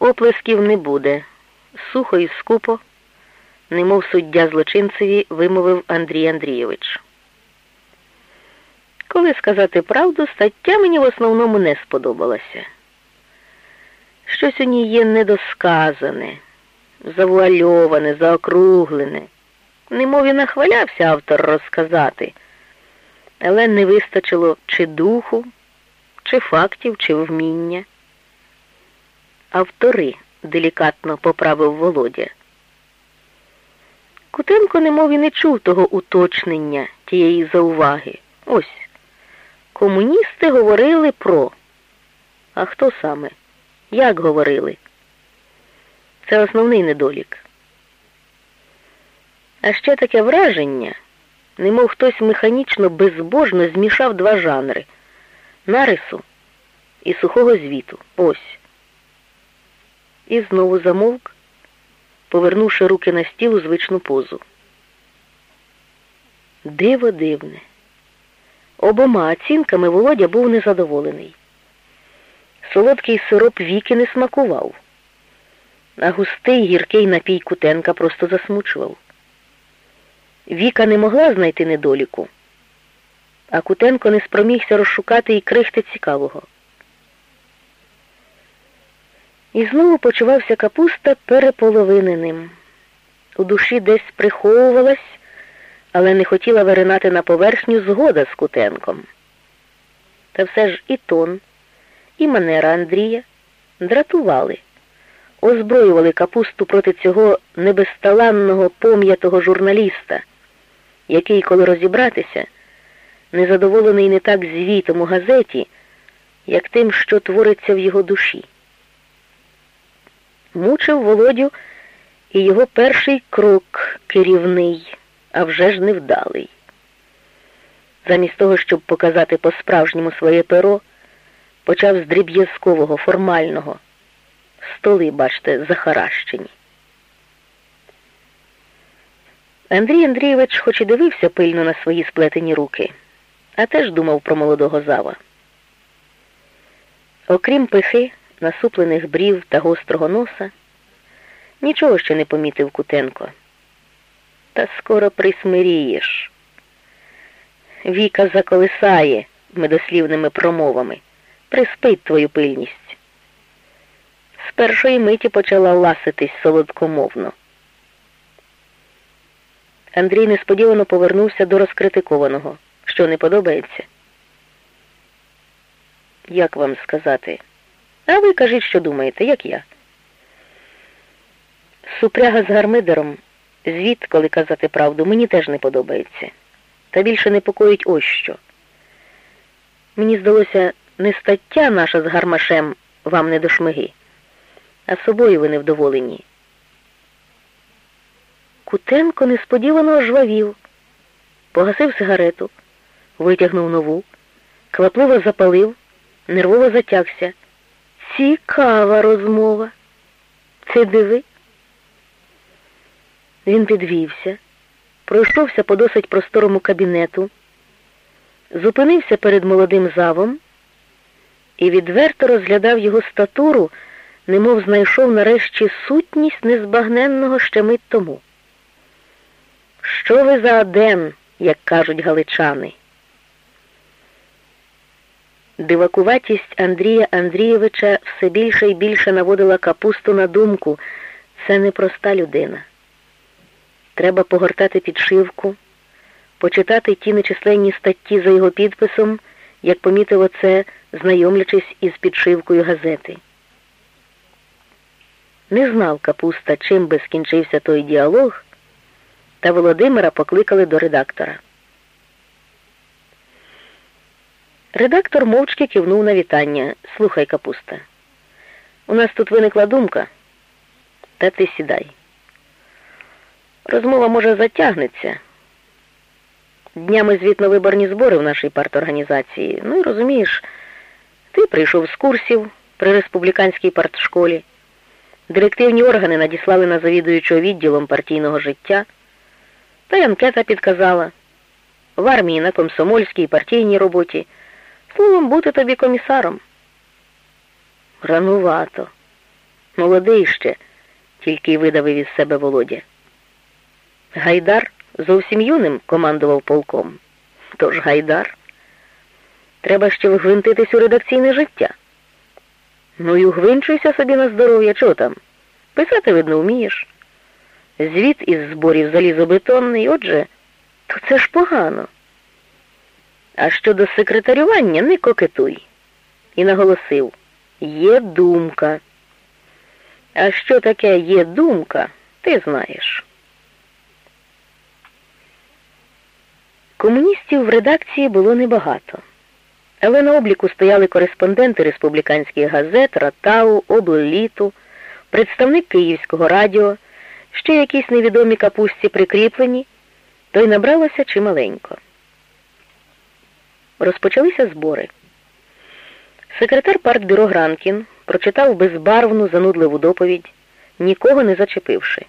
Оплесків не буде. Сухо і скупо, немов суддя злочинцеві, вимовив Андрій Андрійович. Коли сказати правду, стаття мені в основному не сподобалася. Щось у ній є недосказане, завуальоване, заокруглене. Немов і нахвалявся автор розказати, але не вистачило чи духу, чи фактів, чи вміння. Автори, делікатно поправив Володя. Кутенко немов і не чув того уточнення, тієї зауваги. Ось. Комуністи говорили про. А хто саме? Як говорили? Це основний недолік. А ще таке враження, немов хтось механічно безбожно змішав два жанри нарису і сухого звіту. Ось. І знову замовк, повернувши руки на стіл у звичну позу. Диво дивне. Обома оцінками Володя був незадоволений. Солодкий сироп віки не смакував, а густий гіркий напій Кутенка просто засмучував. Віка не могла знайти недоліку, а Кутенко не спромігся розшукати і крихти цікавого. І знову почувався капуста переполовиненим. У душі десь приховувалась, але не хотіла виринати на поверхню згода з Кутенком. Та все ж і тон, і манера Андрія дратували, озброювали капусту проти цього небезталанного пом'ятого журналіста, який, коли розібратися, незадоволений не так звітом у газеті, як тим, що твориться в його душі. Мучив Володю і його перший крок керівний, а вже ж невдалий. Замість того, щоб показати по-справжньому своє перо, почав з дріб'язкового, формального. Столи, бачте, захаращені. Андрій Андрійович хоч і дивився пильно на свої сплетені руки, а теж думав про молодого зава. Окрім пихи, насуплених брів та гострого носа, нічого ще не помітив Кутенко. Та скоро присмирієш. Віка заколисає медослівними промовами, приспить твою пильність. З першої миті почала ласитись солодкомовно. Андрій несподівано повернувся до розкритикованого. Що не подобається? Як вам сказати? А ви кажіть, що думаєте, як я? Супряга з гармидером, звіт, коли казати правду, мені теж не подобається. Та більше непокоїть ось що. Мені здалося, не стаття наша з гармашем вам не до шмиги, а собою ви невдоволені. Кутенко несподівано ожвавів, погасив сигарету, витягнув нову, квапливо запалив, нервово затягся. Цікава розмова. Це диви. Він підвівся, пройшовся по досить просторому кабінету, зупинився перед молодим завом і відверто розглядав його статуру, немов знайшов нарешті сутність незбагненного ще мить тому. Що ви за аден, як кажуть галичани? Дивакуватість Андрія Андрійовича все більше і більше наводила капусту на думку. Це непроста людина. Треба погортати підшивку, почитати ті нечисленні статті за його підписом, як помітив оце, знайомлячись із підшивкою газети. Не знав капуста, чим би скінчився той діалог, та Володимира покликали до редактора. Редактор мовчки кивнув на вітання. Слухай, капуста. У нас тут виникла думка, та ти сідай. Розмова, може, затягнеться. Днями звітно-виборні збори в нашій парторганізації. Ну і розумієш, ти прийшов з курсів при республіканській партшколі. Директивні органи надіслали на завідуючого відділом партійного життя, та й анкета підказала. В армії на комсомольській партійній роботі. Словом, бути тобі комісаром. Ранувато. Молодий ще, тільки й видавив із себе Володя. Гайдар зовсім юним командував полком. Тож Гайдар. Треба ще вгвинтитись у редакційне життя. Ну й угвинчуйся собі на здоров'я, чого там? Писати, видно, вмієш. Звіт із зборів залізобетонний, отже, то це ж погано. А щодо секретарювання не кокетуй. І наголосив є думка. А що таке є думка, ти знаєш. Комуністів в редакції було небагато, але на обліку стояли кореспонденти республіканських газет, Ратау, Облеліту, представник Київського радіо, ще якісь невідомі капусті прикріплені, то й набралося чималенько. Розпочалися збори. Секретар партбюро Гранкін прочитав безбарвну занудливу доповідь, нікого не зачепивши.